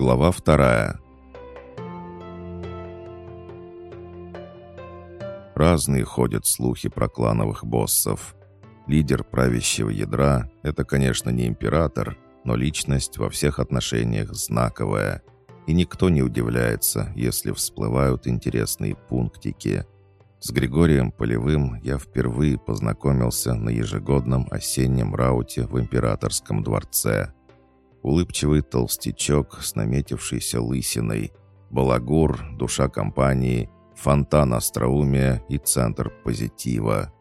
Глава вторая. Разные ходят слухи про клановых боссов. Лидер правящего ядра — это, конечно, не император, но личность во всех отношениях знаковая. И никто не удивляется, если всплывают интересные пунктики — с Григорием Полевым я впервые познакомился на ежегодном осеннем рауте в Императорском дворце. Улыбчивый толстячок с наметившейся лысиной, балагур, душа компании, фонтан остроумия и центр позитива.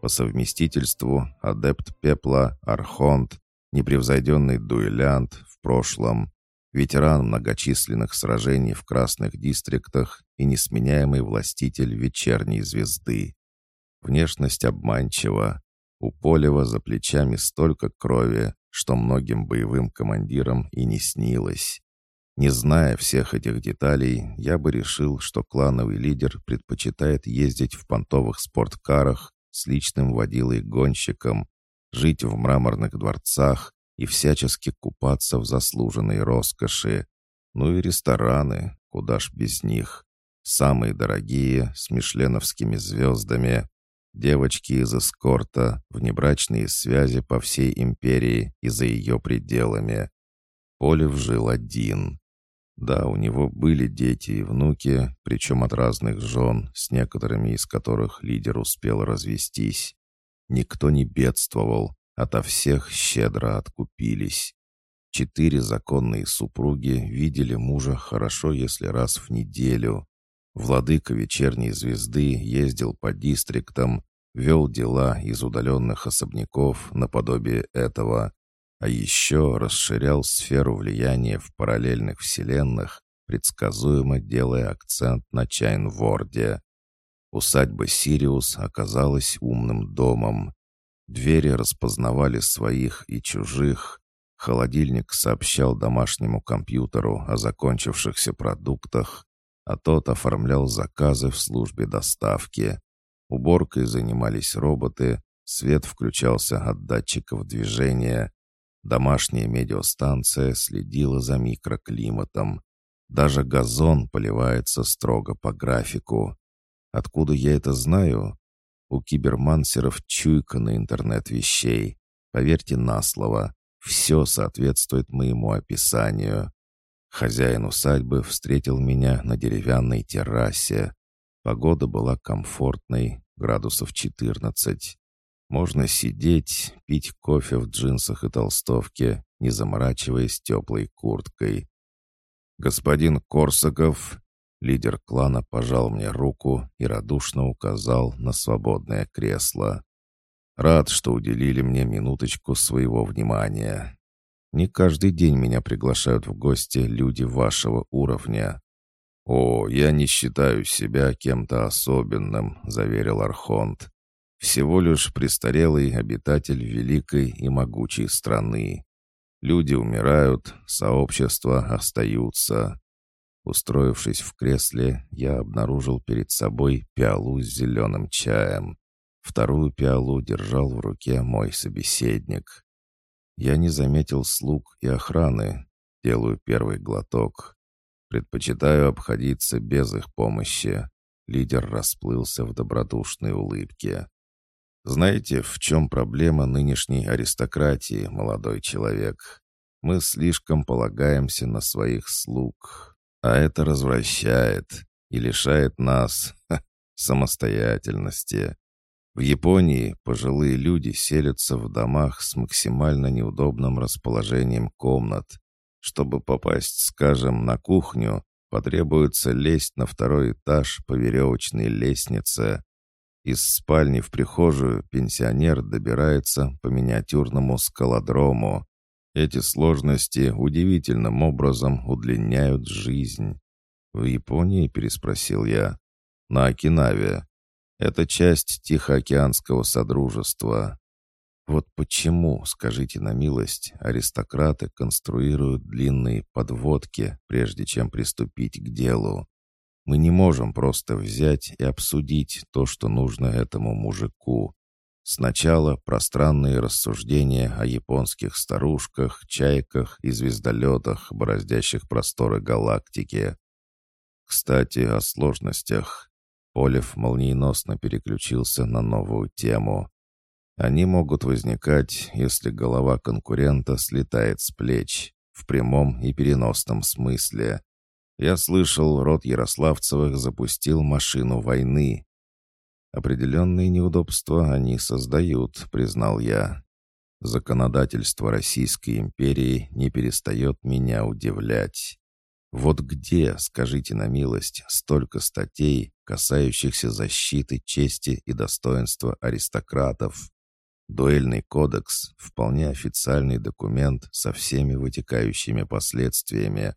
По совместительству адепт пепла, архонт, непревзойденный дуэлянт в прошлом, ветеран многочисленных сражений в красных дистриктах и несменяемый властитель вечерней звезды. Внешность обманчива. У Полева за плечами столько крови, что многим боевым командирам и не снилось. Не зная всех этих деталей, я бы решил, что клановый лидер предпочитает ездить в понтовых спорткарах с личным водилой-гонщиком, жить в мраморных дворцах и всячески купаться в заслуженной роскоши. Ну и рестораны, куда ж без них. Самые дорогие, с мишленовскими звездами. Девочки из эскорта, внебрачные связи по всей империи и за ее пределами. Полев жил один. Да, у него были дети и внуки, причем от разных жен, с некоторыми из которых лидер успел развестись. Никто не бедствовал, Ото всех щедро откупились. Четыре законные супруги видели мужа хорошо, если раз в неделю. Владыка вечерней звезды ездил по дистриктам, вел дела из удаленных особняков наподобие этого, а еще расширял сферу влияния в параллельных вселенных, предсказуемо делая акцент на Чайнворде. Усадьба Сириус оказалась умным домом. Двери распознавали своих и чужих. Холодильник сообщал домашнему компьютеру о закончившихся продуктах, а тот оформлял заказы в службе доставки. Уборкой занимались роботы, свет включался от датчиков движения. Домашняя медиастанция следила за микроклиматом. Даже газон поливается строго по графику. Откуда я это знаю? У кибермансеров чуйка на интернет вещей. Поверьте на слово, все соответствует моему описанию. Хозяин усадьбы встретил меня на деревянной террасе. Погода была комфортной, градусов 14. Можно сидеть, пить кофе в джинсах и толстовке, не заморачиваясь теплой курткой. «Господин Корсаков, Лидер клана пожал мне руку и радушно указал на свободное кресло. «Рад, что уделили мне минуточку своего внимания. Не каждый день меня приглашают в гости люди вашего уровня». «О, я не считаю себя кем-то особенным», — заверил Архонт. «Всего лишь престарелый обитатель великой и могучей страны. Люди умирают, сообщества остаются. Устроившись в кресле, я обнаружил перед собой пиалу с зеленым чаем. Вторую пиалу держал в руке мой собеседник. Я не заметил слуг и охраны. Делаю первый глоток. Предпочитаю обходиться без их помощи. Лидер расплылся в добродушной улыбке. Знаете, в чем проблема нынешней аристократии, молодой человек? Мы слишком полагаемся на своих слуг. А это развращает и лишает нас ха, самостоятельности. В Японии пожилые люди селятся в домах с максимально неудобным расположением комнат. Чтобы попасть, скажем, на кухню, потребуется лезть на второй этаж по веревочной лестнице. Из спальни в прихожую пенсионер добирается по миниатюрному скалодрому, эти сложности удивительным образом удлиняют жизнь. «В Японии?» — переспросил я. «На Окинаве. Это часть Тихоокеанского Содружества. Вот почему, скажите на милость, аристократы конструируют длинные подводки, прежде чем приступить к делу. Мы не можем просто взять и обсудить то, что нужно этому мужику. Сначала пространные рассуждения о японских старушках, чайках и звездолетах, бороздящих просторы галактики. Кстати, о сложностях. Полев молниеносно переключился на новую тему. Они могут возникать, если голова конкурента слетает с плеч, в прямом и переносном смысле. Я слышал, род Ярославцевых запустил машину войны, Определенные неудобства они создают, признал я. Законодательство Российской империи не перестает меня удивлять. Вот где, скажите на милость, столько статей, касающихся защиты чести и достоинства аристократов? Дуэльный кодекс — вполне официальный документ со всеми вытекающими последствиями.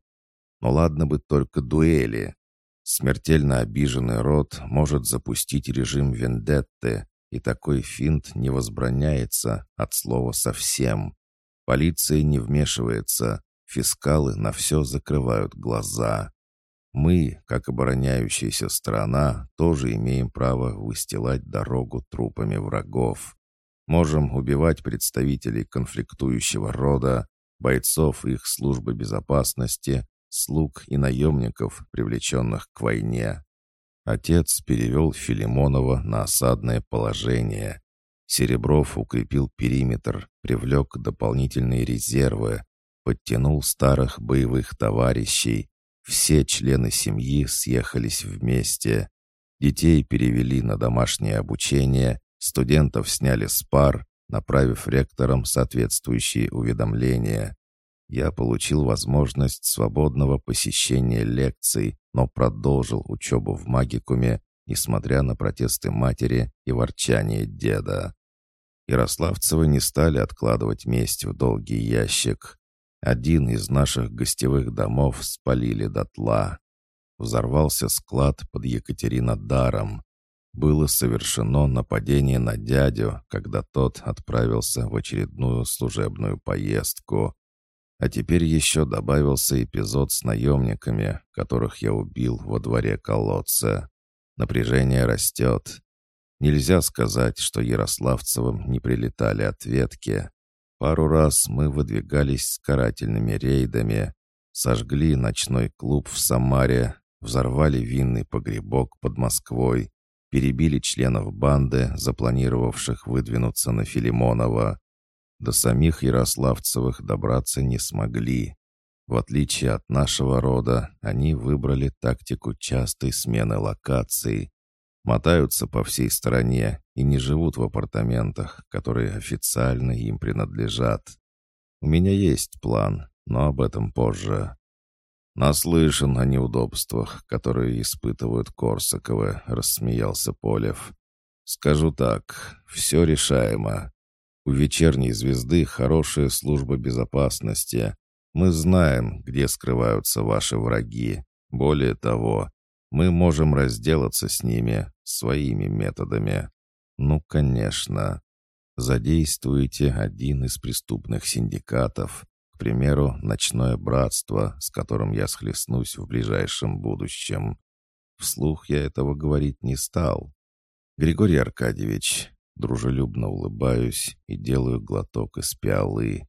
Но ладно бы только дуэли. Смертельно обиженный род может запустить режим вендетты, и такой финт не возбраняется от слова совсем. Полиция не вмешивается, фискалы на все закрывают глаза. Мы, как обороняющаяся страна, тоже имеем право выстилать дорогу трупами врагов. Можем убивать представителей конфликтующего рода, бойцов их службы безопасности, слуг и наемников, привлеченных к войне. Отец перевел Филимонова на осадное положение. Серебров укрепил периметр, привлек дополнительные резервы, подтянул старых боевых товарищей. Все члены семьи съехались вместе. Детей перевели на домашнее обучение, студентов сняли с пар, направив ректорам соответствующие уведомления я получил возможность свободного посещения лекций, но продолжил учебу в магикуме, несмотря на протесты матери и ворчание деда. Ярославцевы не стали откладывать месть в долгий ящик. Один из наших гостевых домов спалили дотла. Взорвался склад под Екатеринодаром. Было совершено нападение на дядю, когда тот отправился в очередную служебную поездку. А теперь еще добавился эпизод с наемниками, которых я убил во дворе колодца. Напряжение растет. Нельзя сказать, что Ярославцевым не прилетали ответки. Пару раз мы выдвигались с карательными рейдами, сожгли ночной клуб в Самаре, взорвали винный погребок под Москвой, перебили членов банды, запланировавших выдвинуться на Филимонова. До самих Ярославцевых добраться не смогли. В отличие от нашего рода, они выбрали тактику частой смены локаций. Мотаются по всей стране и не живут в апартаментах, которые официально им принадлежат. У меня есть план, но об этом позже. «Наслышан о неудобствах, которые испытывают Корсаковы», — рассмеялся Полев. «Скажу так, все решаемо. У вечерней звезды хорошая служба безопасности. Мы знаем, где скрываются ваши враги. Более того, мы можем разделаться с ними своими методами. Ну, конечно. Задействуйте один из преступных синдикатов, к примеру, ночное братство, с которым я схлестнусь в ближайшем будущем. Вслух я этого говорить не стал. Григорий Аркадьевич, Дружелюбно улыбаюсь и делаю глоток из пиалы.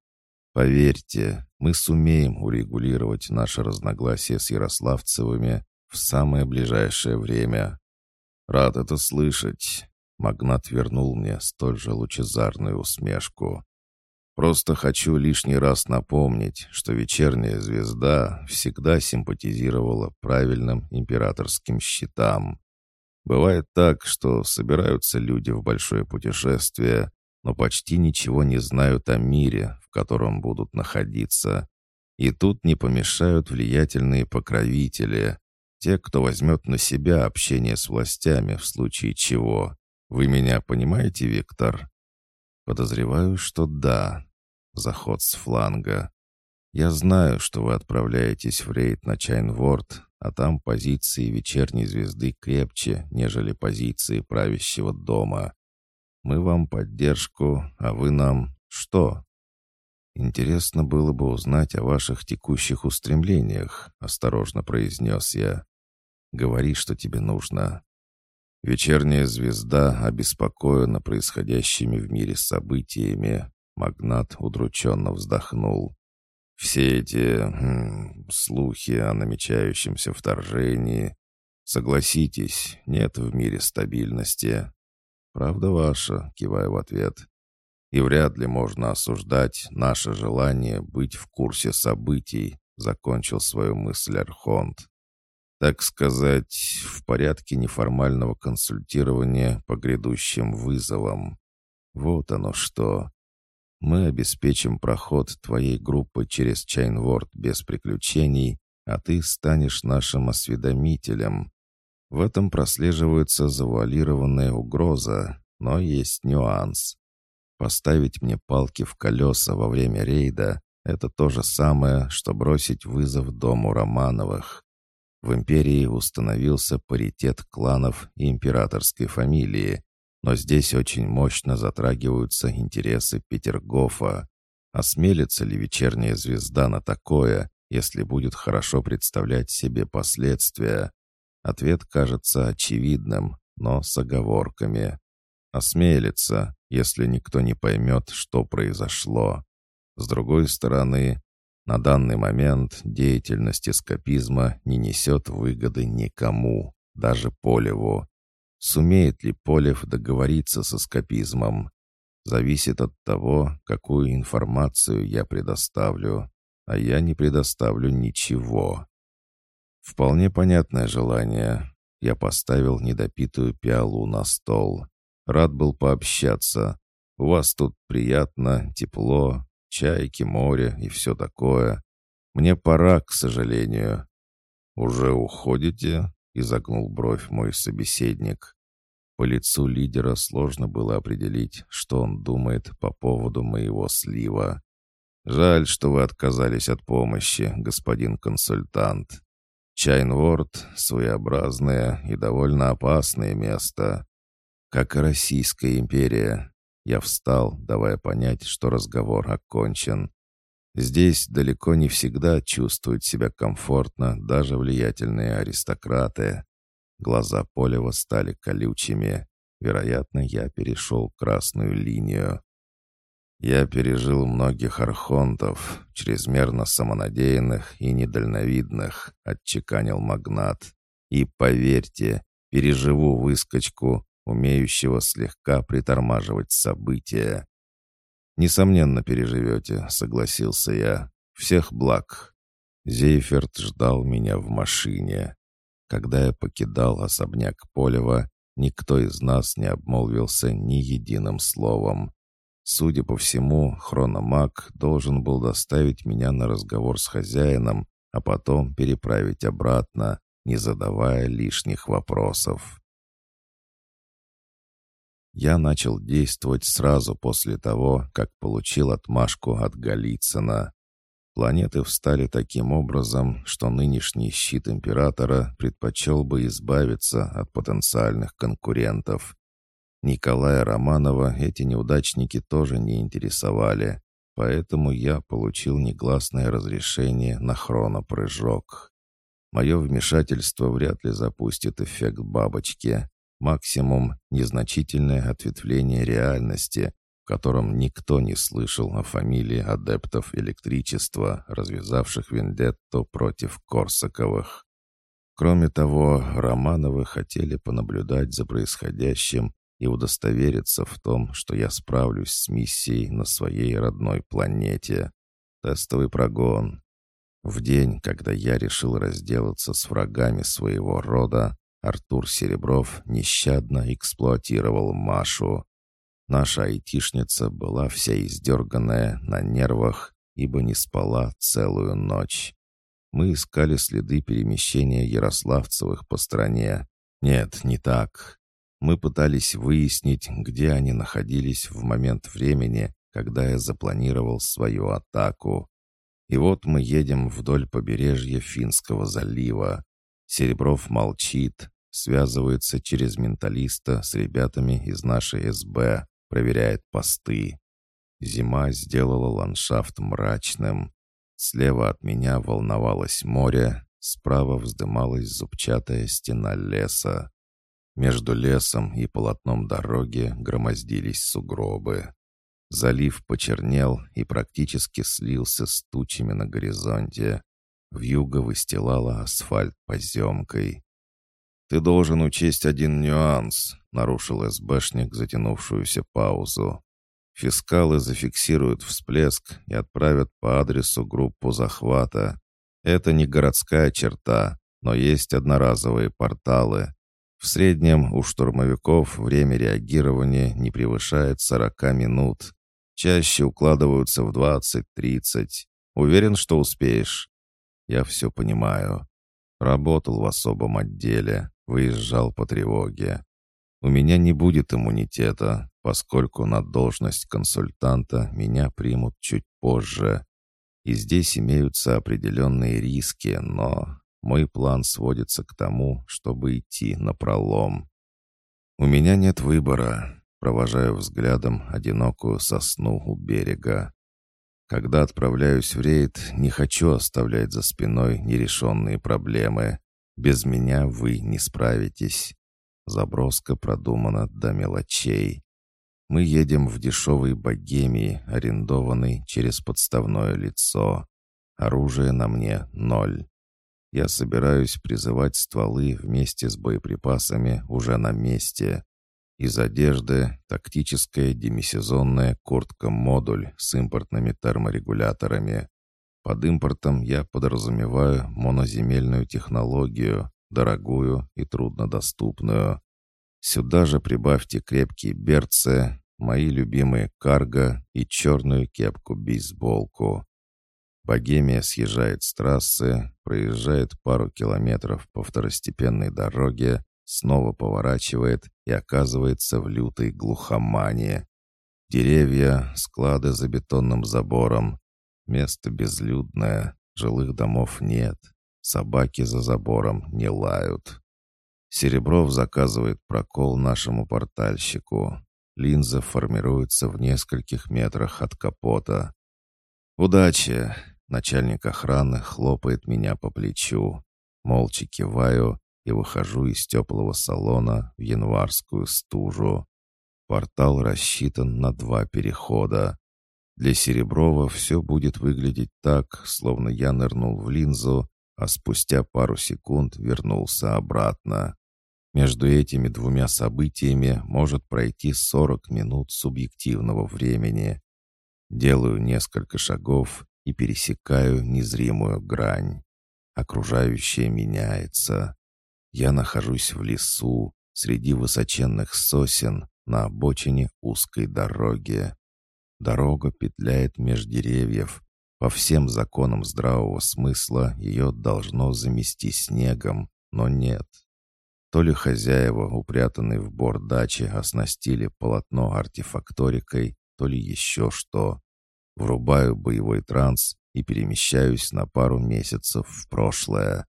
Поверьте, мы сумеем урегулировать наши разногласия с Ярославцевыми в самое ближайшее время. Рад это слышать. Магнат вернул мне столь же лучезарную усмешку. Просто хочу лишний раз напомнить, что вечерняя звезда всегда симпатизировала правильным императорским щитам. Бывает так, что собираются люди в большое путешествие, но почти ничего не знают о мире, в котором будут находиться. И тут не помешают влиятельные покровители, те, кто возьмет на себя общение с властями в случае чего. Вы меня понимаете, Виктор? Подозреваю, что да. Заход с фланга. Я знаю, что вы отправляетесь в рейд на Чайнворд, а там позиции вечерней звезды крепче, нежели позиции правящего дома. Мы вам поддержку, а вы нам что? Интересно было бы узнать о ваших текущих устремлениях, осторожно произнес я. Говори, что тебе нужно. Вечерняя звезда обеспокоена происходящими в мире событиями. Магнат удрученно вздохнул. Все эти хм, слухи о намечающемся вторжении. Согласитесь, нет в мире стабильности. Правда ваша, киваю в ответ. И вряд ли можно осуждать наше желание быть в курсе событий, закончил свою мысль Архонт. Так сказать, в порядке неформального консультирования по грядущим вызовам. Вот оно что. Мы обеспечим проход твоей группы через Чайнворд без приключений, а ты станешь нашим осведомителем. В этом прослеживается завуалированная угроза, но есть нюанс. Поставить мне палки в колеса во время рейда — это то же самое, что бросить вызов дому Романовых. В империи установился паритет кланов и императорской фамилии, но здесь очень мощно затрагиваются интересы Петергофа. Осмелится ли вечерняя звезда на такое, если будет хорошо представлять себе последствия? Ответ кажется очевидным, но с оговорками. Осмелится, если никто не поймет, что произошло. С другой стороны, на данный момент деятельность эскапизма не несет выгоды никому, даже Полеву. Сумеет ли Полев договориться с эскапизмом? Зависит от того, какую информацию я предоставлю, а я не предоставлю ничего. Вполне понятное желание. Я поставил недопитую пиалу на стол. Рад был пообщаться. У вас тут приятно, тепло, чайки, море и все такое. Мне пора, к сожалению». «Уже уходите?» — изогнул бровь мой собеседник. По лицу лидера сложно было определить, что он думает по поводу моего слива. «Жаль, что вы отказались от помощи, господин консультант. Чайнворд — своеобразное и довольно опасное место как и Российская империя. Я встал, давая понять, что разговор окончен. Здесь далеко не всегда чувствуют себя комфортно даже влиятельные аристократы. Глаза Полева стали колючими. Вероятно, я перешел красную линию. Я пережил многих архонтов, чрезмерно самонадеянных и недальновидных, отчеканил магнат. И поверьте, переживу выскочку, умеющего слегка притормаживать события. «Несомненно, переживете», — согласился я. «Всех благ». Зейферт ждал меня в машине. Когда я покидал особняк Полева, никто из нас не обмолвился ни единым словом. Судя по всему, хрономаг должен был доставить меня на разговор с хозяином, а потом переправить обратно, не задавая лишних вопросов. Я начал действовать сразу после того, как получил отмашку от Голицына. Планеты встали таким образом, что нынешний щит императора предпочел бы избавиться от потенциальных конкурентов. Николая Романова эти неудачники тоже не интересовали, поэтому я получил негласное разрешение на хронопрыжок. Мое вмешательство вряд ли запустит эффект бабочки, Максимум — незначительное ответвление реальности, в котором никто не слышал о фамилии адептов электричества, развязавших вендетту против Корсаковых. Кроме того, Романовы хотели понаблюдать за происходящим и удостовериться в том, что я справлюсь с миссией на своей родной планете. Тестовый прогон. В день, когда я решил разделаться с врагами своего рода, Артур Серебров нещадно эксплуатировал Машу. Наша айтишница была вся издерганная, на нервах, ибо не спала целую ночь. Мы искали следы перемещения Ярославцевых по стране. Нет, не так. Мы пытались выяснить, где они находились в момент времени, когда я запланировал свою атаку. И вот мы едем вдоль побережья Финского залива. Серебров молчит, связывается через менталиста с ребятами из нашей СБ, проверяет посты. Зима сделала ландшафт мрачным. Слева от меня волновалось море, справа вздымалась зубчатая стена леса. Между лесом и полотном дороги громоздились сугробы. Залив почернел и практически слился с тучами на горизонте. Вьюга выстилала асфальт поземкой. «Ты должен учесть один нюанс», — нарушил СБшник затянувшуюся паузу. «Фискалы зафиксируют всплеск и отправят по адресу группу захвата. Это не городская черта, но есть одноразовые порталы. В среднем у штурмовиков время реагирования не превышает 40 минут. Чаще укладываются в 20-30. Уверен, что успеешь? Я все понимаю. Работал в особом отделе, выезжал по тревоге. У меня не будет иммунитета, поскольку на должность консультанта меня примут чуть позже. И здесь имеются определенные риски, но мой план сводится к тому, чтобы идти на пролом. У меня нет выбора. Провожаю взглядом одинокую сосну у берега. Когда отправляюсь в рейд, не хочу оставлять за спиной нерешенные проблемы. Без меня вы не справитесь. Заброска продумана до мелочей. Мы едем в дешевой богемии, арендованной через подставное лицо. Оружие на мне ноль. Я собираюсь призывать стволы вместе с боеприпасами уже на месте. Из одежды тактическая демисезонная куртка-модуль с импортными терморегуляторами. Под импортом я подразумеваю моноземельную технологию, дорогую и труднодоступную. Сюда же прибавьте крепкие берцы, мои любимые карго и черную кепку-бейсболку. Богемия съезжает с трассы, проезжает пару километров по второстепенной дороге, снова поворачивает и оказывается в лютой глухомане. Деревья, склады за бетонным забором. Место безлюдное, жилых домов нет. Собаки за забором не лают. Серебров заказывает прокол нашему портальщику. Линза формируется в нескольких метрах от капота. «Удачи!» Начальник охраны хлопает меня по плечу. Молча киваю и выхожу из теплого салона в январскую стужу. Портал рассчитан на два перехода. Для Сереброва все будет выглядеть так, словно я нырнул в линзу, а спустя пару секунд вернулся обратно. Между этими двумя событиями может пройти 40 минут субъективного времени. Делаю несколько шагов и пересекаю незримую грань. Окружающее меняется. Я нахожусь в лесу, среди высоченных сосен, на обочине узкой дороги. Дорога петляет меж деревьев. По всем законам здравого смысла ее должно замести снегом, но нет. То ли хозяева, упрятанные в бор дачи, оснастили полотно артефакторикой, то ли еще что. Врубаю боевой транс и перемещаюсь на пару месяцев в прошлое.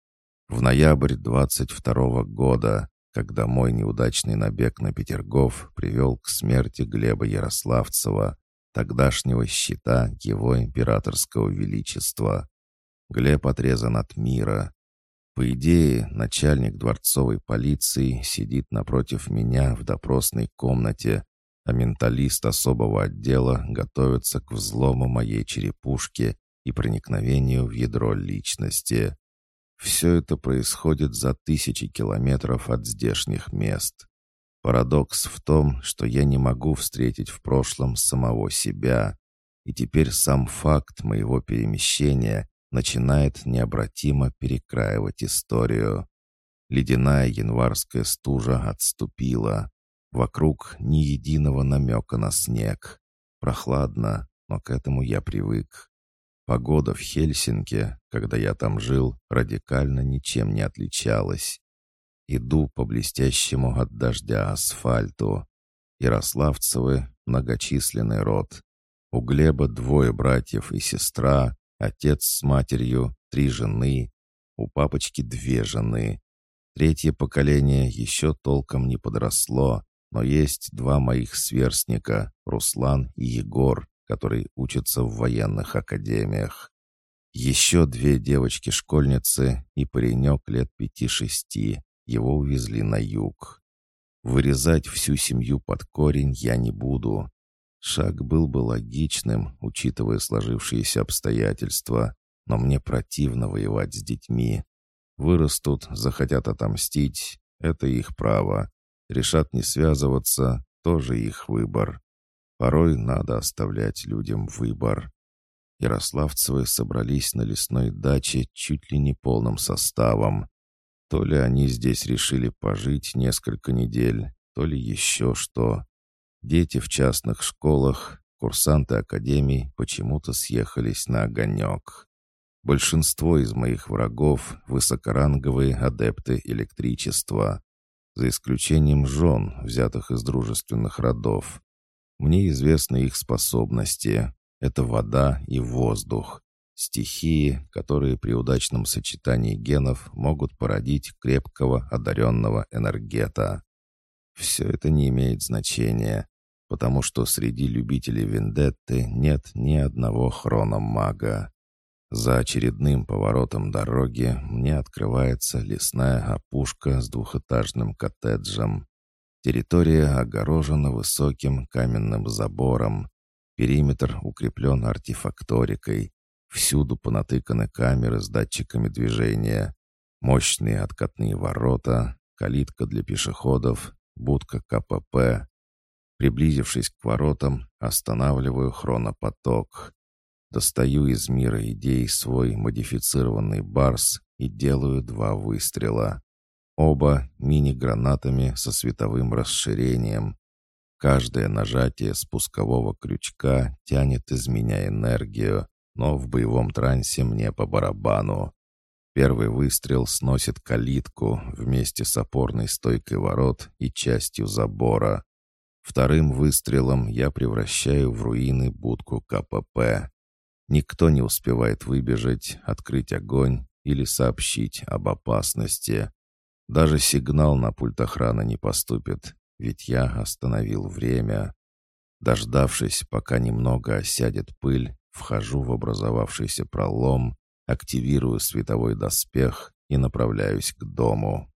В ноябрь 22 -го года, когда мой неудачный набег на Петергоф привел к смерти Глеба Ярославцева, тогдашнего щита его императорского величества. Глеб отрезан от мира. По идее, начальник дворцовой полиции сидит напротив меня в допросной комнате а менталист особого отдела готовится к взлому моей черепушки и проникновению в ядро личности. Все это происходит за тысячи километров от здешних мест. Парадокс в том, что я не могу встретить в прошлом самого себя, и теперь сам факт моего перемещения начинает необратимо перекраивать историю. Ледяная январская стужа отступила. Вокруг ни единого намека на снег. Прохладно, но к этому я привык. Погода в Хельсинки, когда я там жил, радикально ничем не отличалась. Иду по блестящему от дождя асфальту. Ярославцевы — многочисленный род. У Глеба двое братьев и сестра, отец с матерью, три жены. У папочки две жены. Третье поколение еще толком не подросло, но есть два моих сверстника, Руслан и Егор, которые учатся в военных академиях. Еще две девочки-школьницы и паренек лет пяти-шести. Его увезли на юг. Вырезать всю семью под корень я не буду. Шаг был бы логичным, учитывая сложившиеся обстоятельства, но мне противно воевать с детьми. Вырастут, захотят отомстить, это их право. Решат не связываться, тоже их выбор. Порой надо оставлять людям выбор. Ярославцевы собрались на лесной даче чуть ли не полным составом. То ли они здесь решили пожить несколько недель, то ли еще что. Дети в частных школах, курсанты академий почему-то съехались на огонек. Большинство из моих врагов — высокоранговые адепты электричества, за исключением жен, взятых из дружественных родов. Мне известны их способности. Это вода и воздух. Стихии, которые при удачном сочетании генов могут породить крепкого, одаренного энергета. Все это не имеет значения, потому что среди любителей вендетты нет ни одного хрономага. За очередным поворотом дороги мне открывается лесная опушка с двухэтажным коттеджем. Территория огорожена высоким каменным забором. Периметр укреплен артефакторикой. Всюду понатыканы камеры с датчиками движения. Мощные откатные ворота, калитка для пешеходов, будка КПП. Приблизившись к воротам, останавливаю хронопоток. Достаю из мира идей свой модифицированный барс и делаю два выстрела. Оба мини-гранатами со световым расширением. Каждое нажатие спускового крючка тянет из меня энергию, но в боевом трансе мне по барабану. Первый выстрел сносит калитку вместе с опорной стойкой ворот и частью забора. Вторым выстрелом я превращаю в руины будку КПП. Никто не успевает выбежать, открыть огонь или сообщить об опасности. Даже сигнал на пульт охраны не поступит, ведь я остановил время. Дождавшись, пока немного осядет пыль, вхожу в образовавшийся пролом, активирую световой доспех и направляюсь к дому.